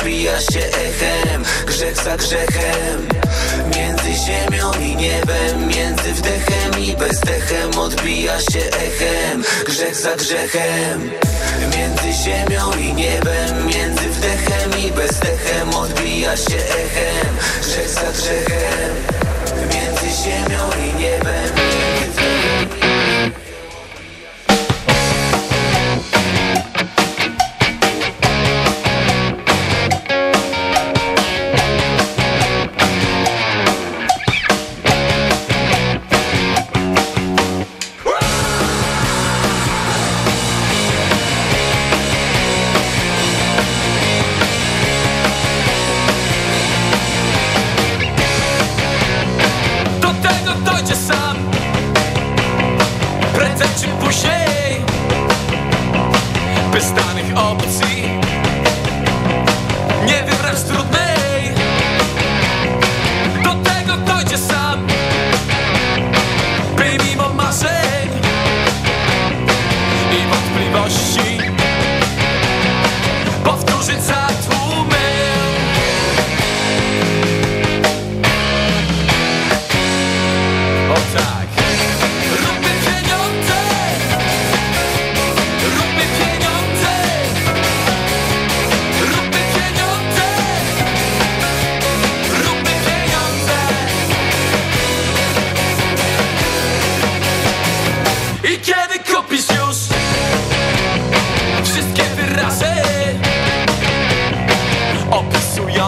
odbija się echem Grzech za grzechem. Między ziemią i niebem Między wdechem i bezdechem Odbija się echem Grzech za grzechem. Między ziemią i niebem Między wdechem i bezdechem Odbija się echem Grzech za grzechem. Między ziemią i niebem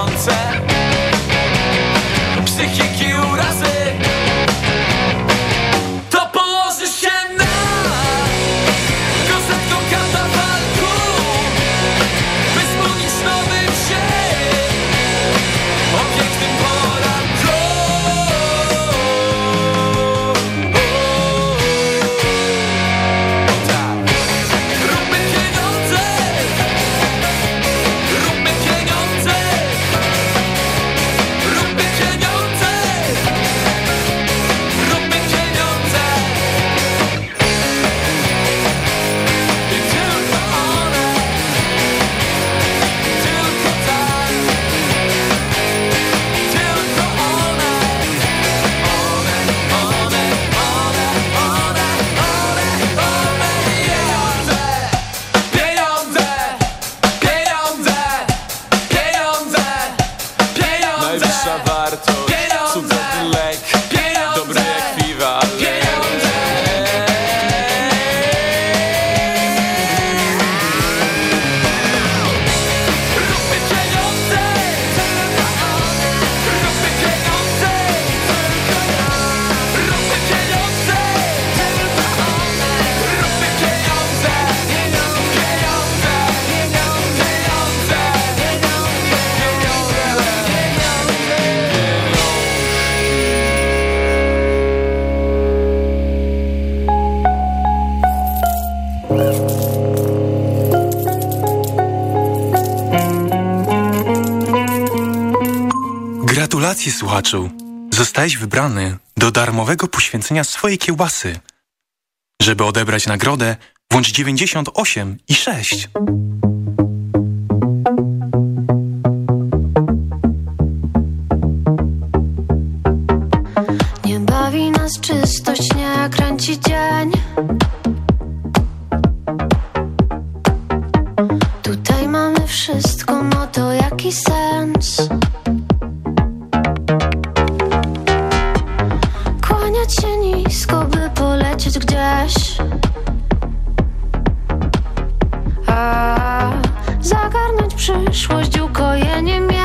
sunset słuchaczu! Zostałeś wybrany do darmowego poświęcenia swojej kiełbasy. Żeby odebrać nagrodę, włącz 98 i 6. Nie bawi nas czystość, nie kręci dzień. Tutaj mamy wszystko, no to jaki sens? Przyszłość, ukojenie mieć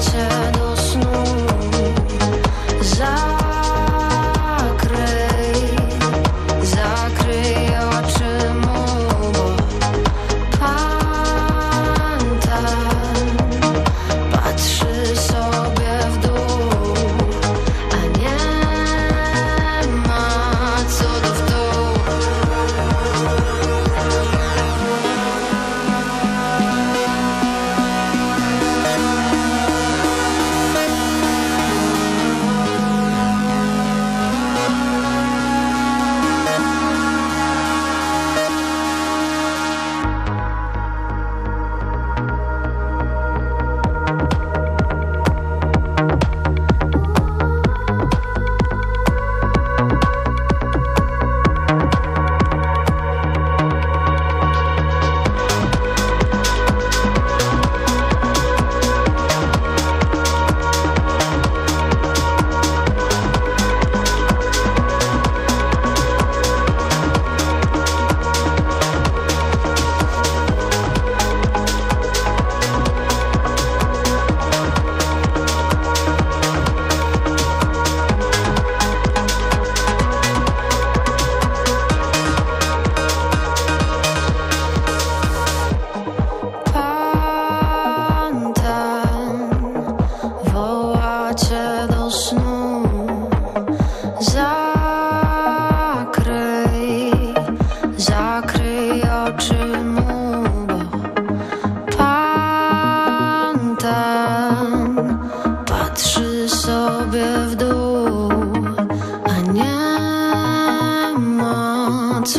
culture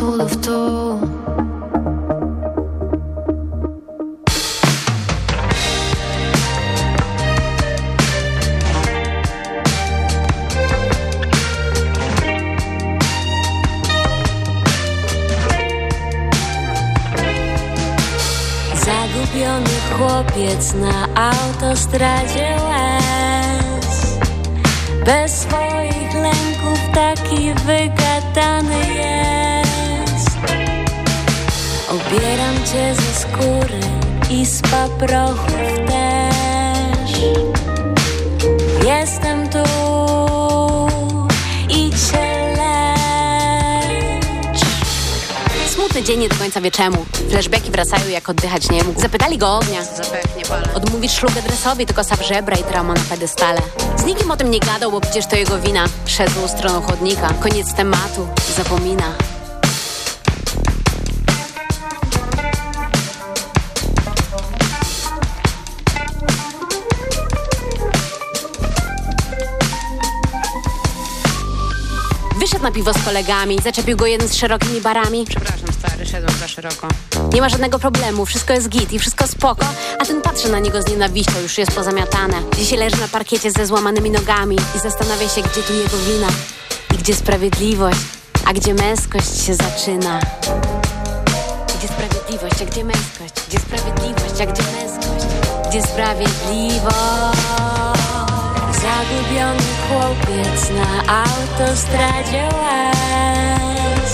cudów tu. Zagubiony chłopiec na autostradzie łez Bez swoich lęków taki wygadany jest Obieram cię ze skóry i z paprochów też Jestem tu i cię lecz Smutny dzień nie do końca wie czemu. Flashbacki wracają jak oddychać nie mógł. Zapytali go o ognia. Odmówić szlugę dresowi, tylko sap żebra i trauma na pedestale. Z nikim o tym nie gadał, bo przecież to jego wina. Szedł stroną chodnika. Koniec tematu. Zapomina. Na piwo z kolegami, zaczepił go jeden z szerokimi barami. Przepraszam, stary, szedłem za szeroko. Nie ma żadnego problemu, wszystko jest git i wszystko spoko, a ten patrzy na niego z nienawiścią, już jest pozamiatane. Dzisiaj leży na parkiecie ze złamanymi nogami i zastanawia się, gdzie tu jego wina i gdzie sprawiedliwość, a gdzie męskość się zaczyna. Gdzie sprawiedliwość, a gdzie męskość? Gdzie sprawiedliwość, a gdzie męskość? Gdzie sprawiedliwość? Zagubiony chłopiec na autostradzie łez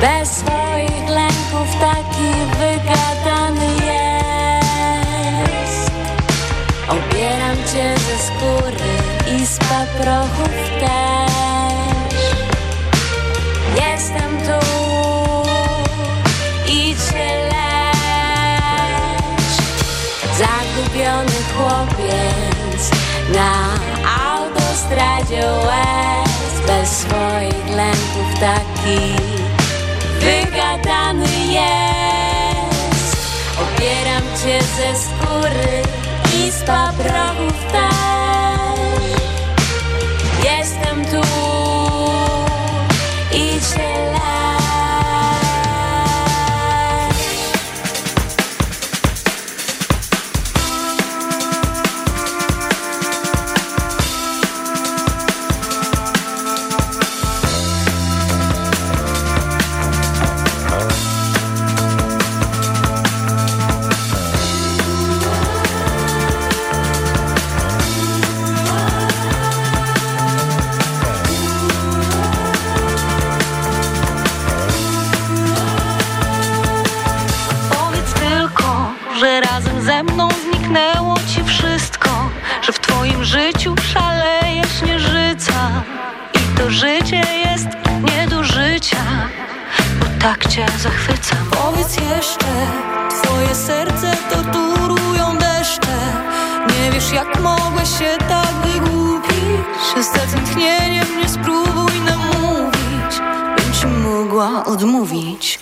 Bez swoich lęków taki wygadany jest. Obieram cię ze skóry i z paprochów też. Jestem tu. I cię lecz Zagubiony chłopiec na autostradzie łez Bez swoich lęków taki wygadany jest. Obieram cię ze skóry i z paprochów też mną zniknęło ci wszystko Że w twoim życiu szaleje śnieżyca. I to życie jest nie do życia Bo tak cię zachwyca Powiedz jeszcze, twoje serce torturują deszcze. Nie wiesz jak mogłeś się tak wygłupić Z zatętchnieniem nie spróbuj namówić Bym ci mogła odmówić.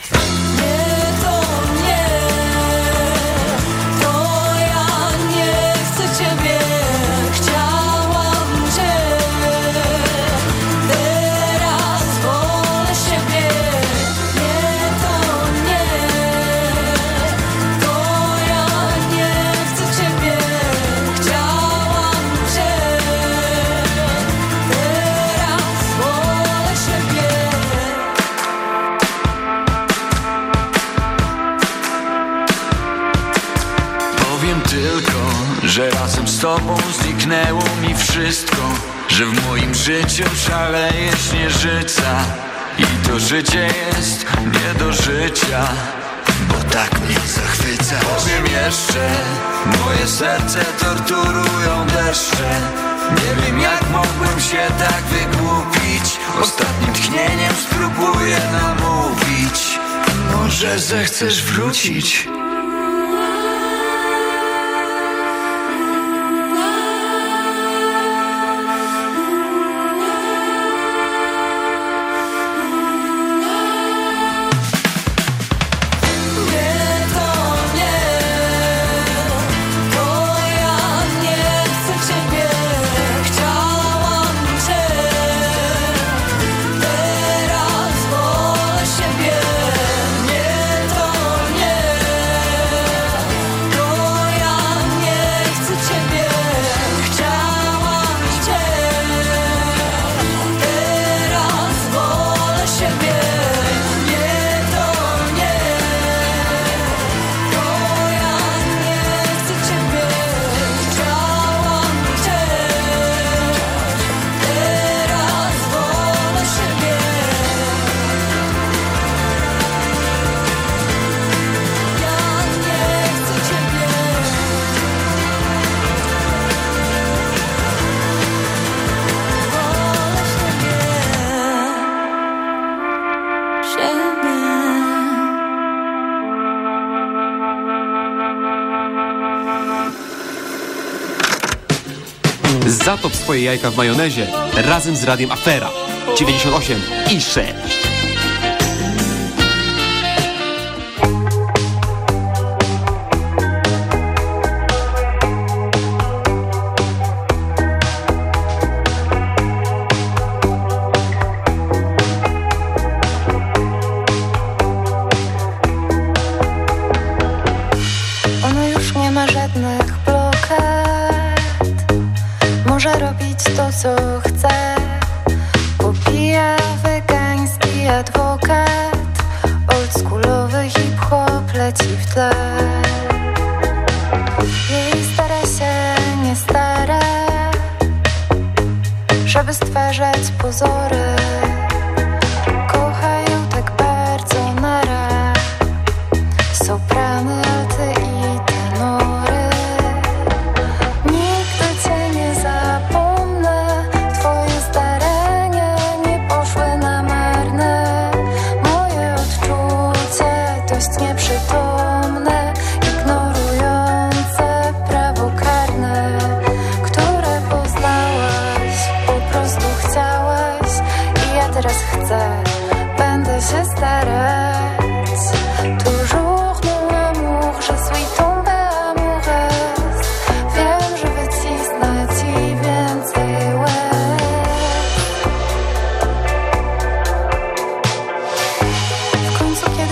Że w moim życiu szaleje śnieżyca I to życie jest nie do życia Bo tak mnie zachwyca. Powiem jeszcze Moje serce torturują deszcze? Nie wiem jak mogłem się tak wygłupić. Ostatnim tchnieniem spróbuję namówić. Może zechcesz wrócić? Zatop swoje jajka w majonezie razem z radiem Afera 98 i 6.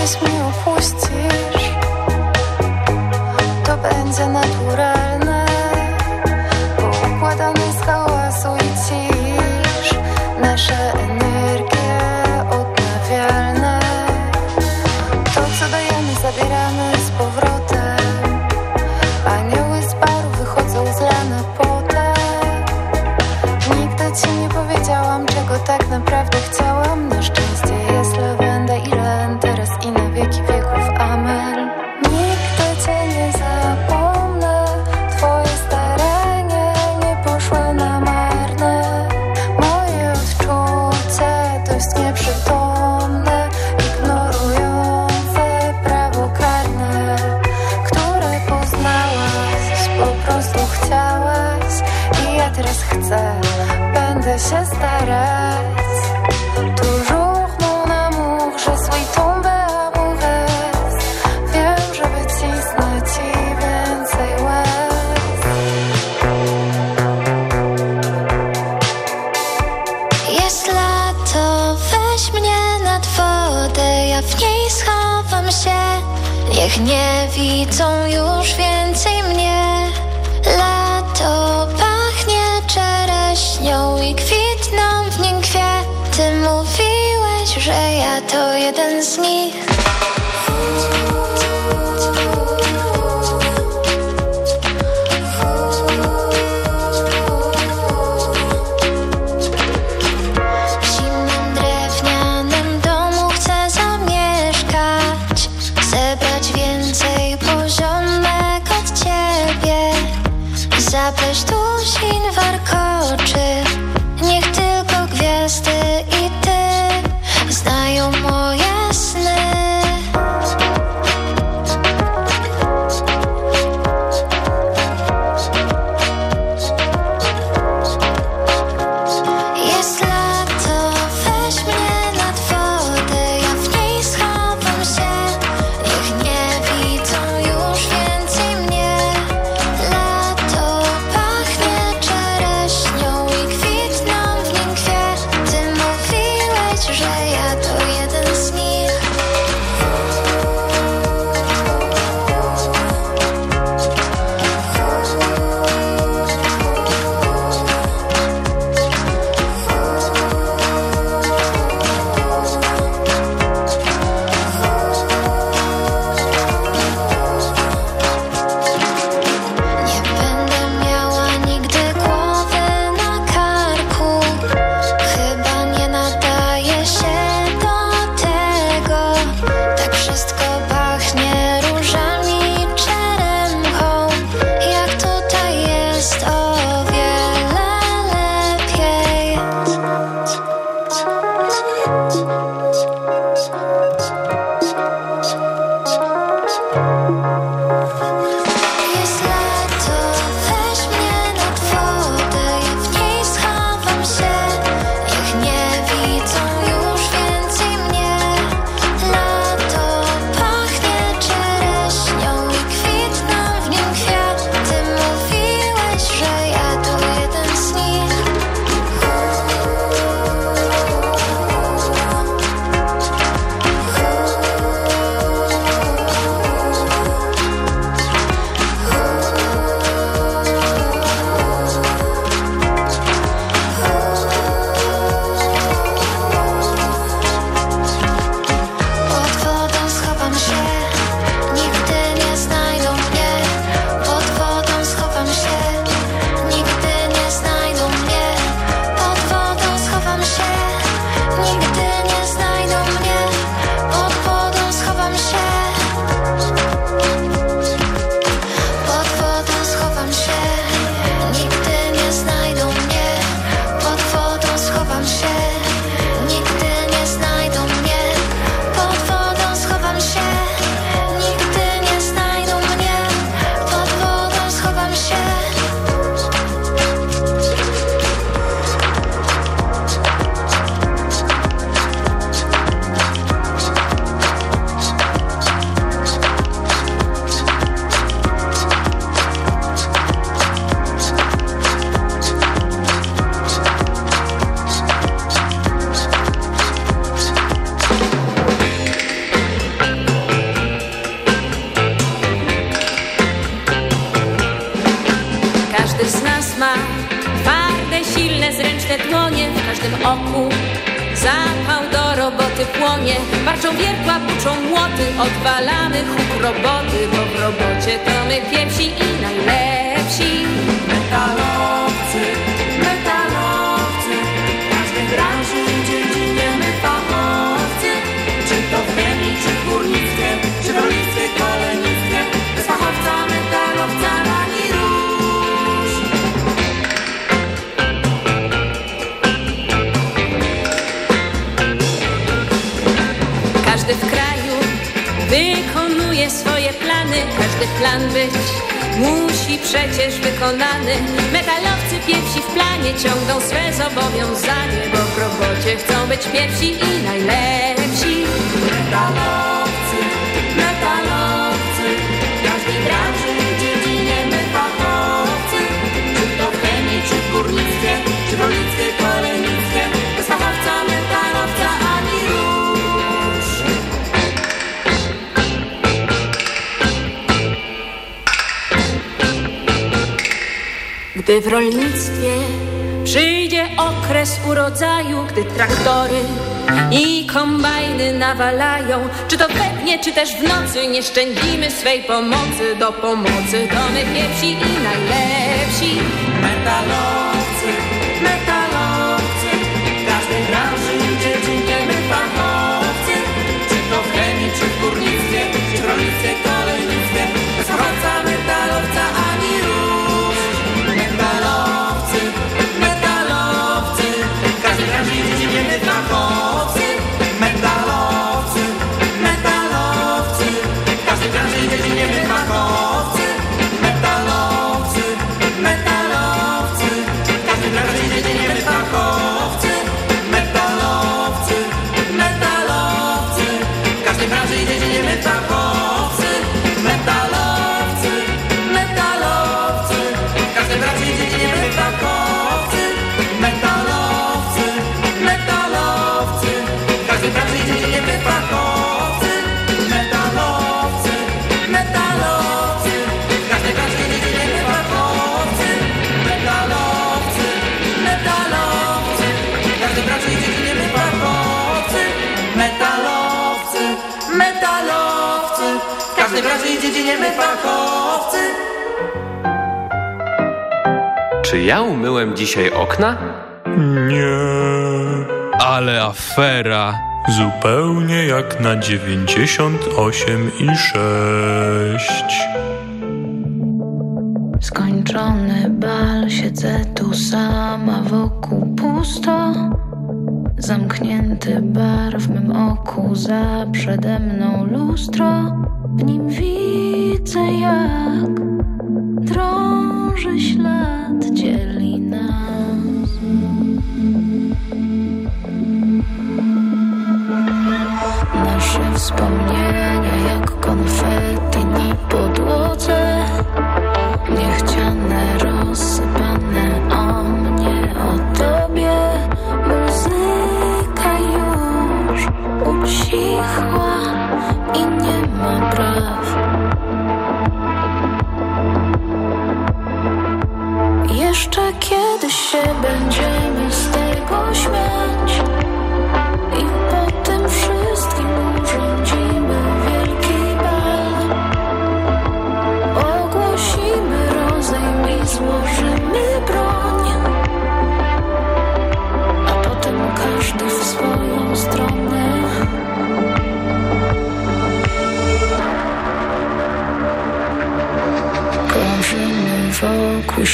This mirror forced Musin warkoczy. Niech tylko gwiazdy i ty Znają moje plan być musi przecież wykonany. Metalowcy pierwsi w planie ciągną swe zobowiązanie, bo w robocie chcą być pierwsi i najlepsi. Metalowcy, metalowcy, każdy branży dziedzinie my fachowcy. Czy to w chemii, czy w górnictwie, czy w rolnictwie, Gdy w rolnictwie przyjdzie okres urodzaju, gdy traktory i kombajny nawalają, czy to we dnie, czy też w nocy, nie szczędzimy swej pomocy. Do pomocy to my pierwsi i najlepsi. Metalowcy, metalowcy, w każdej branży i my fachowcy. Czy to w chemii, czy w górnictwie, czy w rolnictwie, kolejnictwie, dziedzinie my fachowcy. Czy ja umyłem dzisiaj okna? Nie, Ale afera! zupełnie jak na 98 i 6. Skończony bal, siedzę tu sama, wokół pusto. Zamknięty bar w mym oku, za przede mną lustro. W nim widzę, jak drąży ślad, dzieli nas.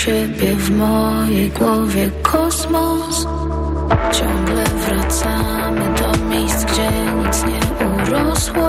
Siebie w mojej głowie kosmos. Ciągle wracamy do miejsc, gdzie nic nie urosło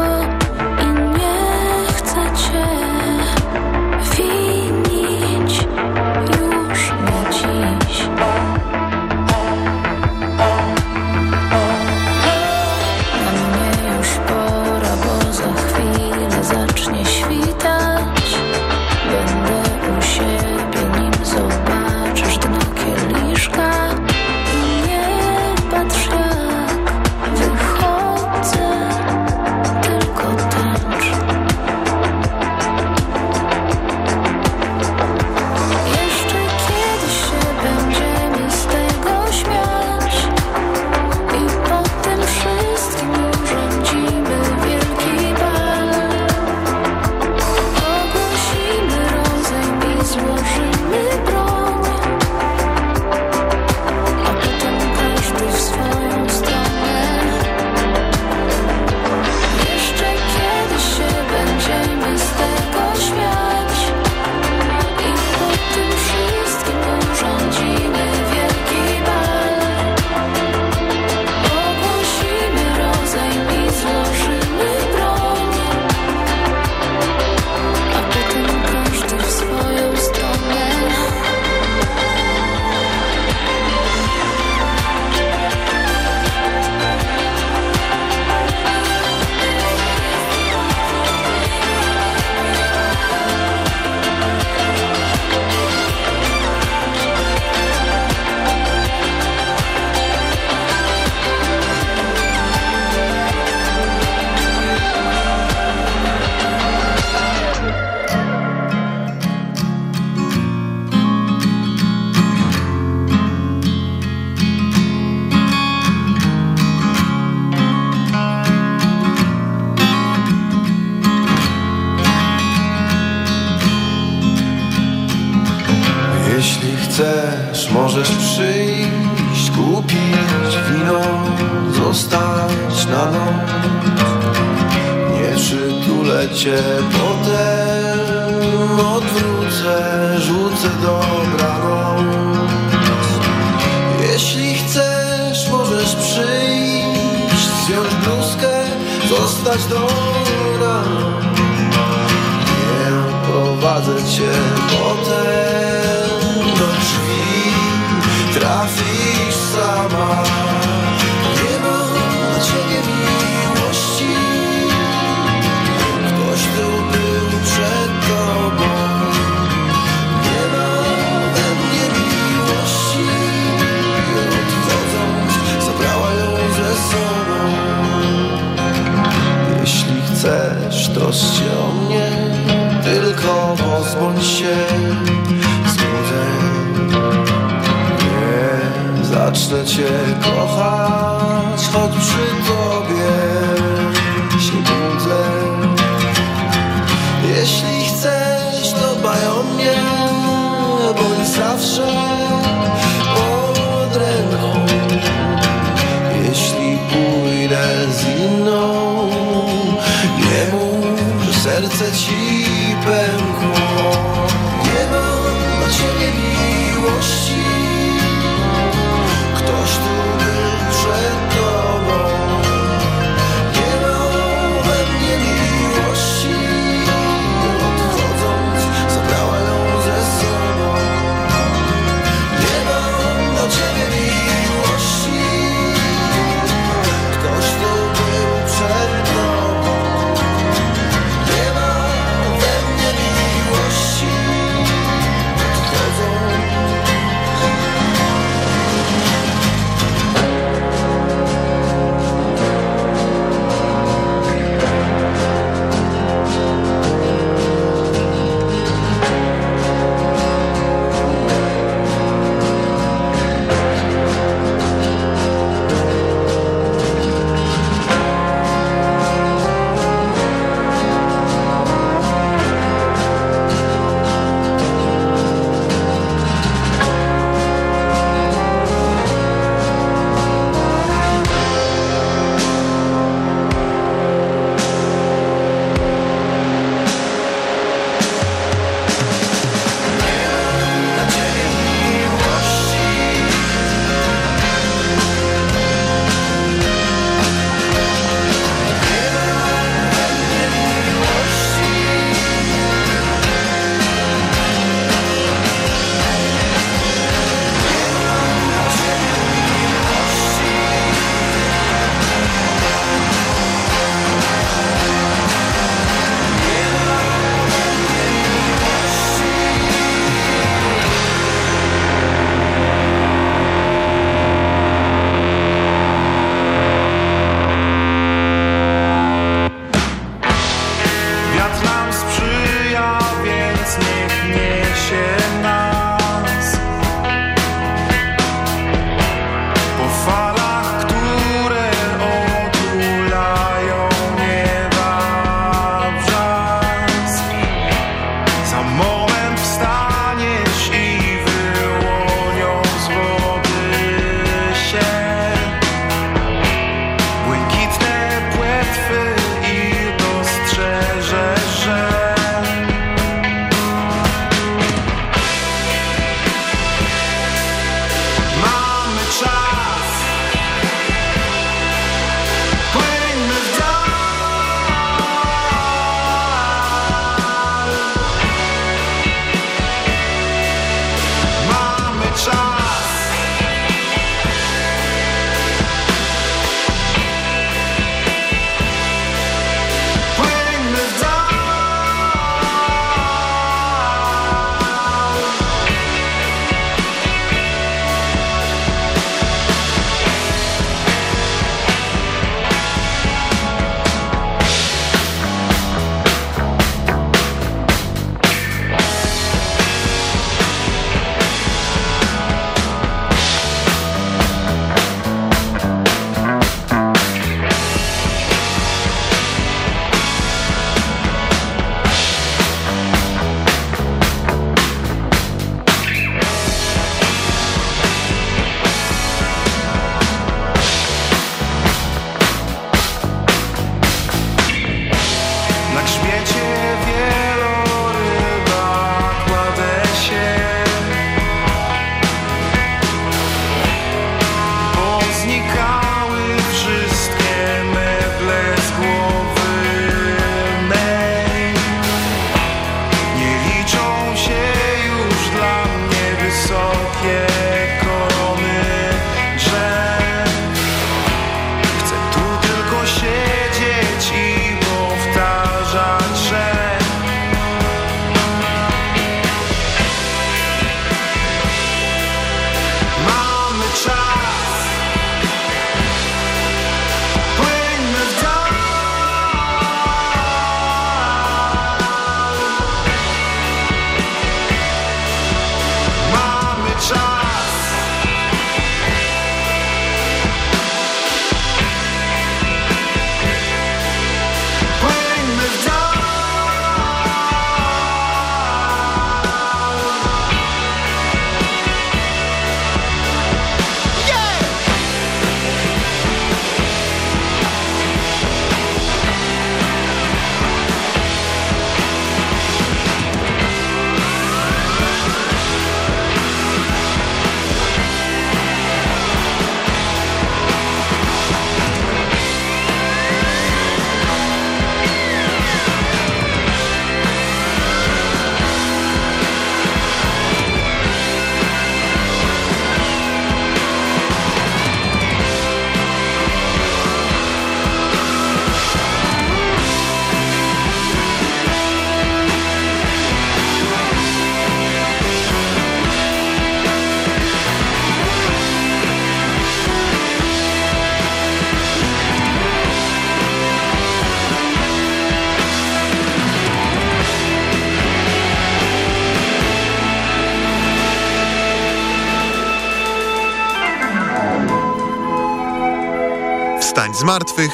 z martwych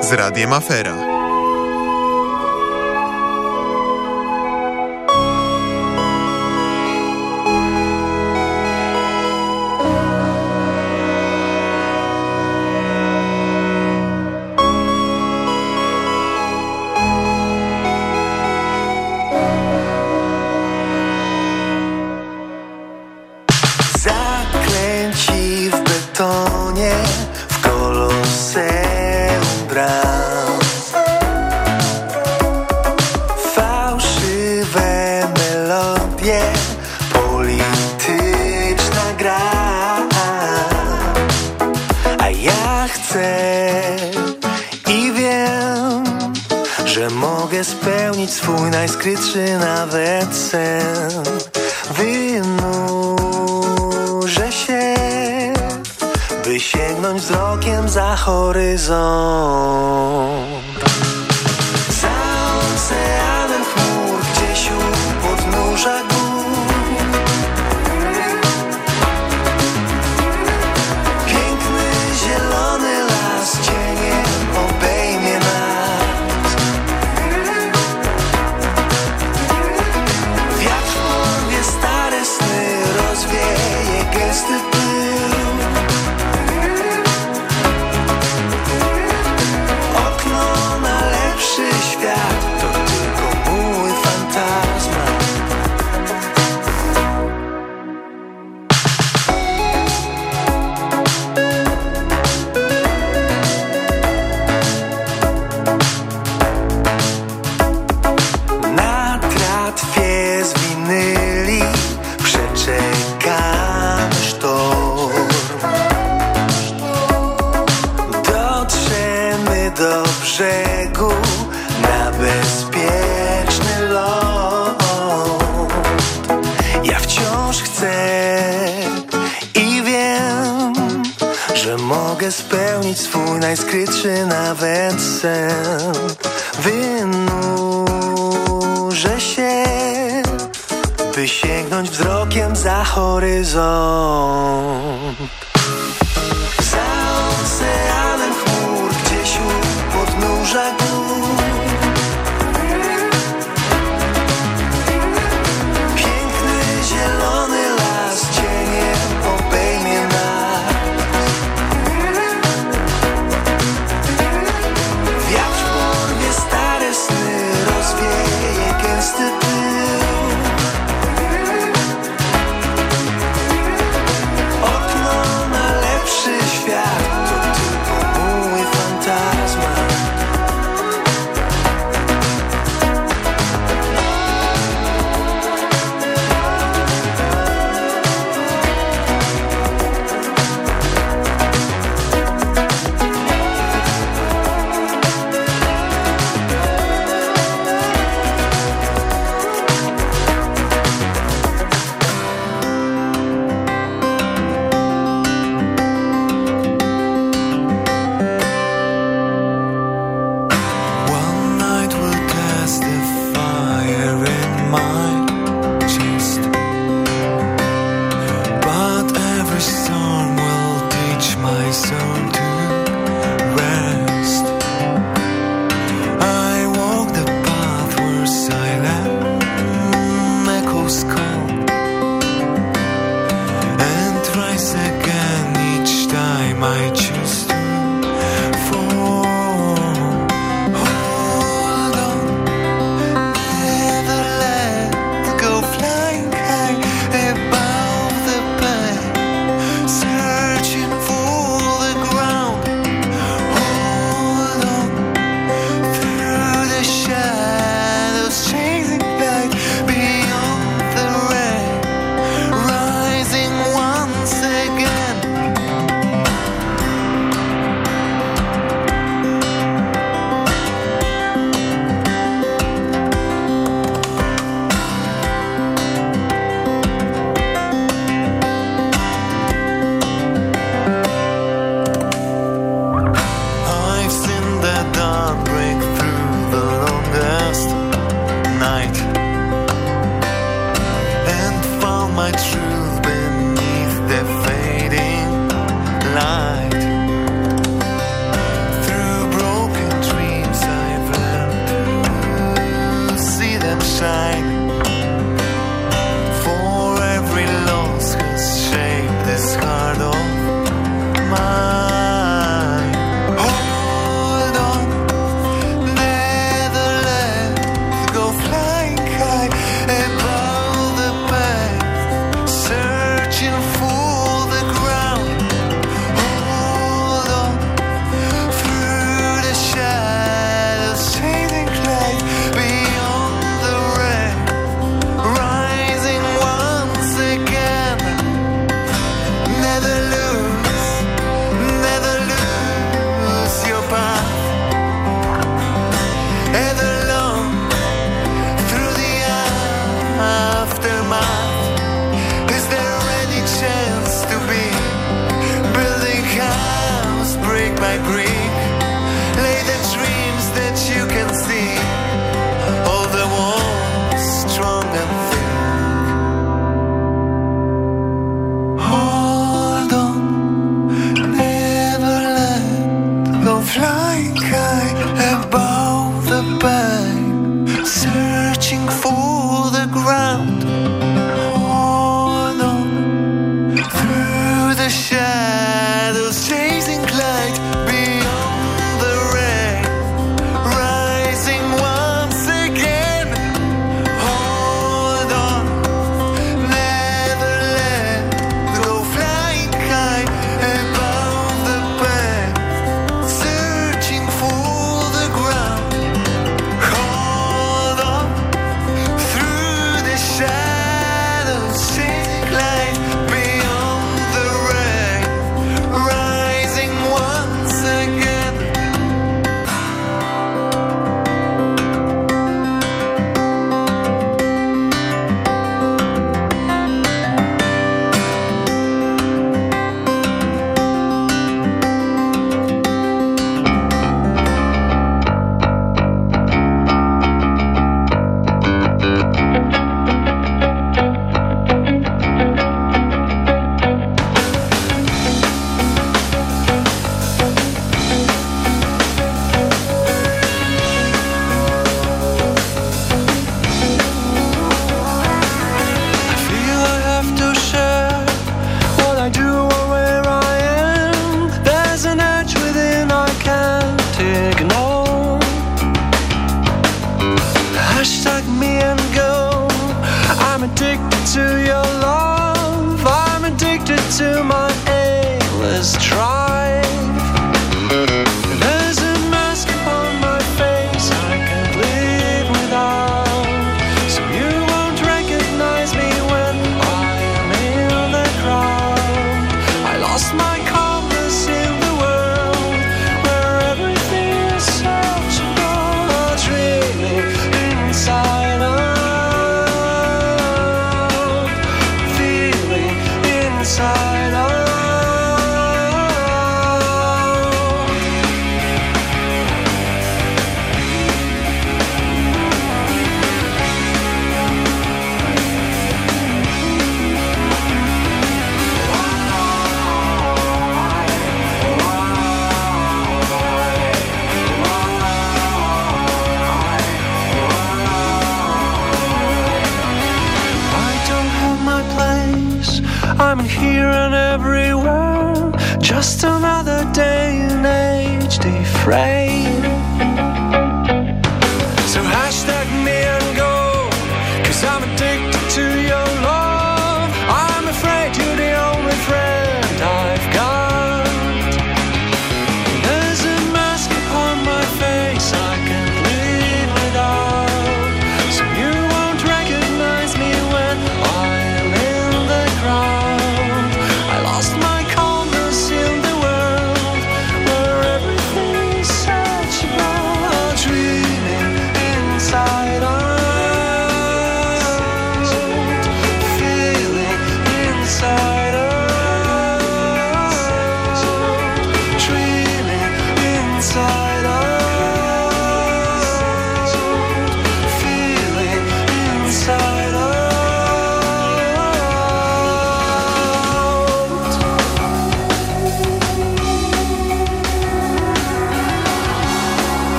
z Radiem Afera. Najskrytszy nawet sen. Wynurzę się, by sięgnąć wzrokiem za horyzont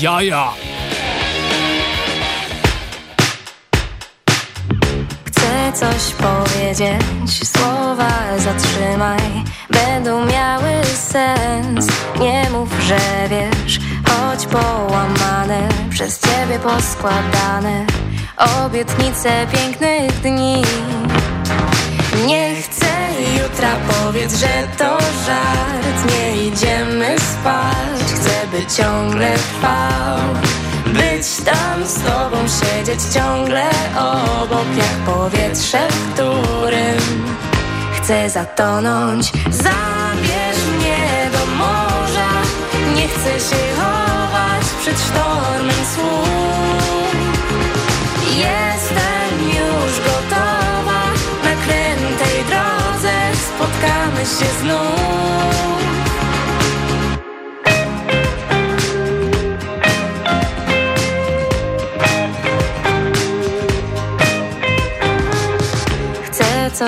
jaja. Chcę coś powiedzieć, słowa zatrzymaj. Będą miały sens, nie mów, że wiesz. Choć połamane, przez ciebie poskładane obietnice pięknych dni. Nie chcę jutra powiedz, że to żart Nie idziemy spać Chcę by ciągle trwać tam z tobą siedzieć ciągle obok Jak powietrze, w którym chcę zatonąć. Zabierz mnie do morza Nie chcę się chować przed sztormem słów. Jestem już gotowa Na krętej drodze spotkamy się znów.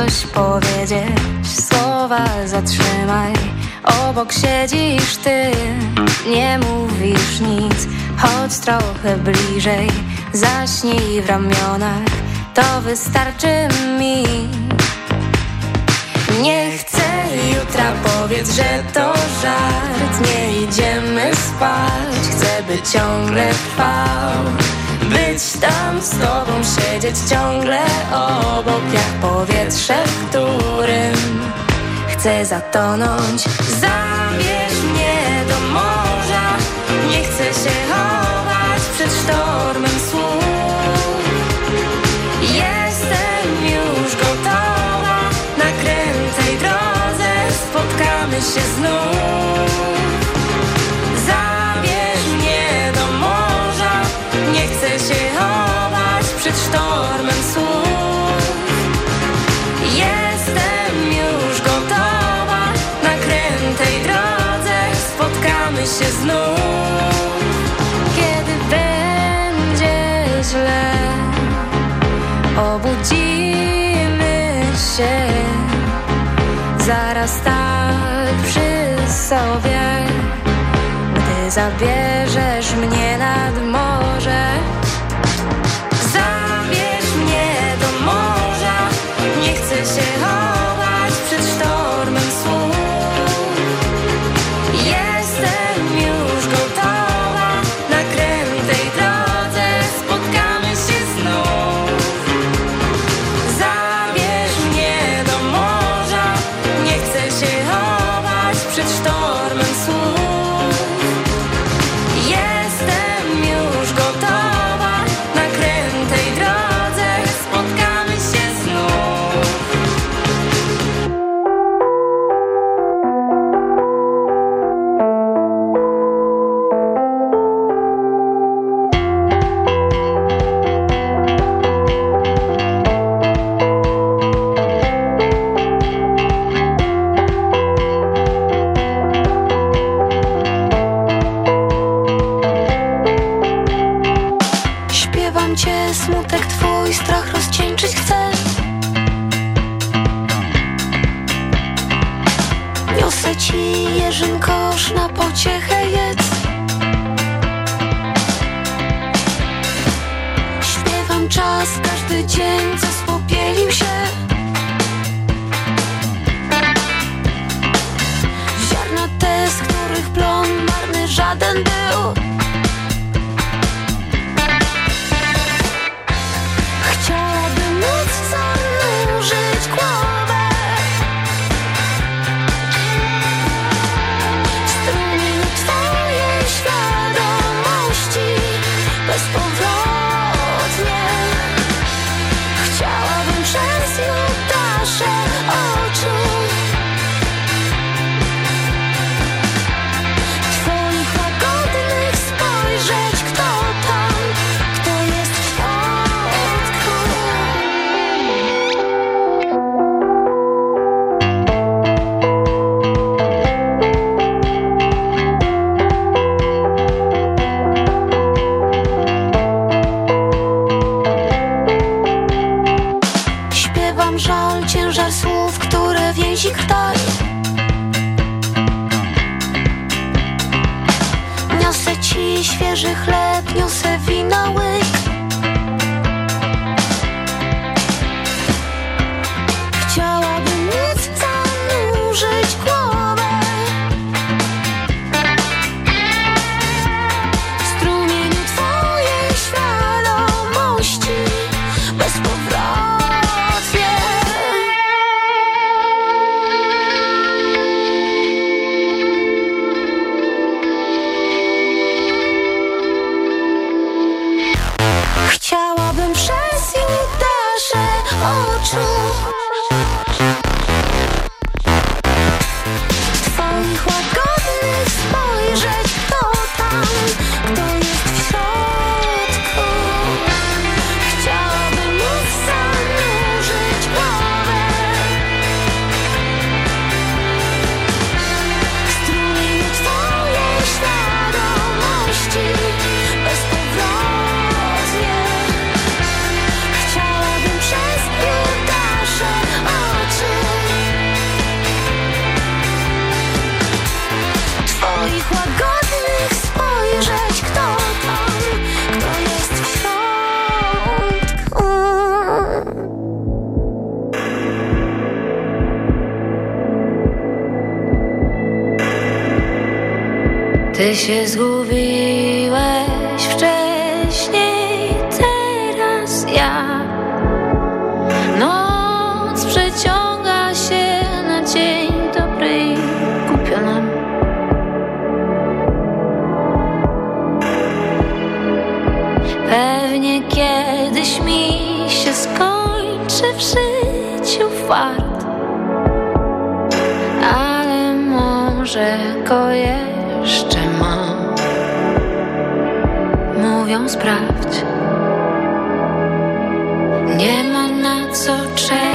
Coś powiedzieć. Słowa zatrzymaj. Obok siedzisz ty. Nie mówisz nic. Chodź trochę bliżej. Zaśnij w ramionach. To wystarczy mi. Nie chcę jutra. Powiedz, że to żart. Nie idziemy spać. Chcę by ciągle trwał być tam z tobą, siedzieć ciągle obok Jak powietrze, w którym chcę zatonąć. Zabierz mnie do morza Nie chcę się chować przed sztormem słów. Jestem już gotowa Na krętej drodze spotkamy się znów się. Zaraz tak przy sobie Gdy zabierzesz mnie nad morze wart Ale może go jeszcze mam. Mówią sprawdź. Nie ma na co czekać.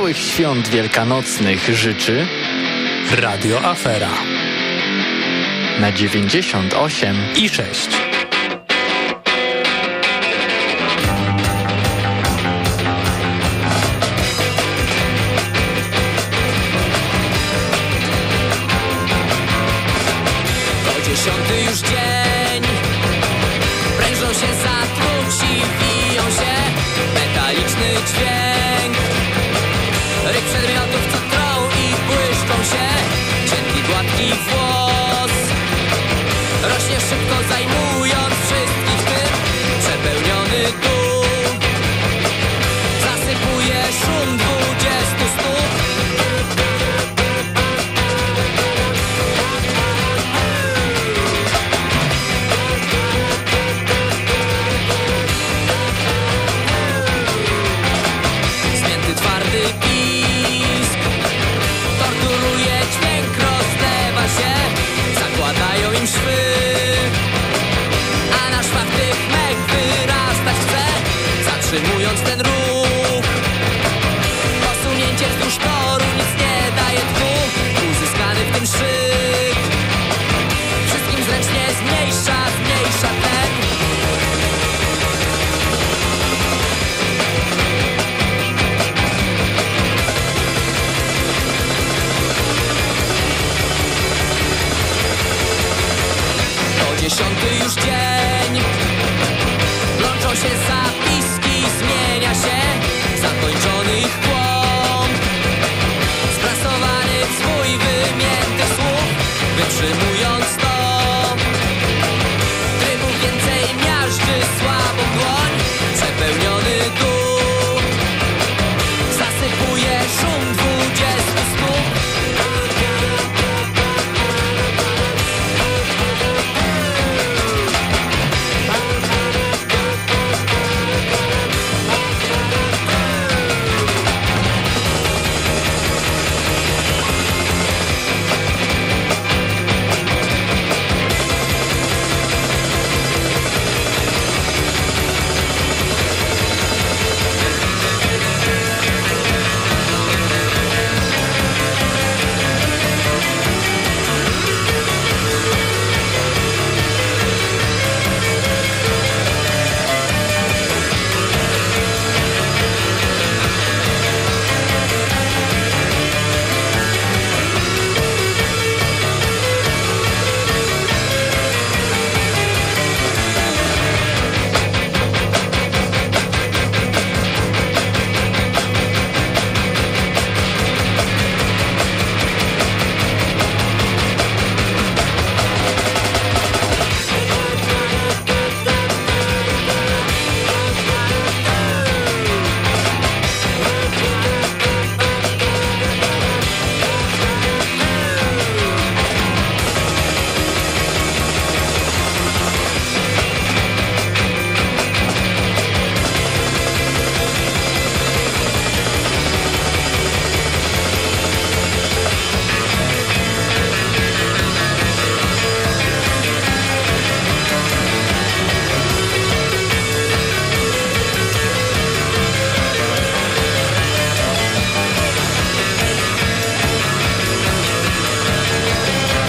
wesołych świąt wielkanocnych życzy Radio Afera na 98 i 6.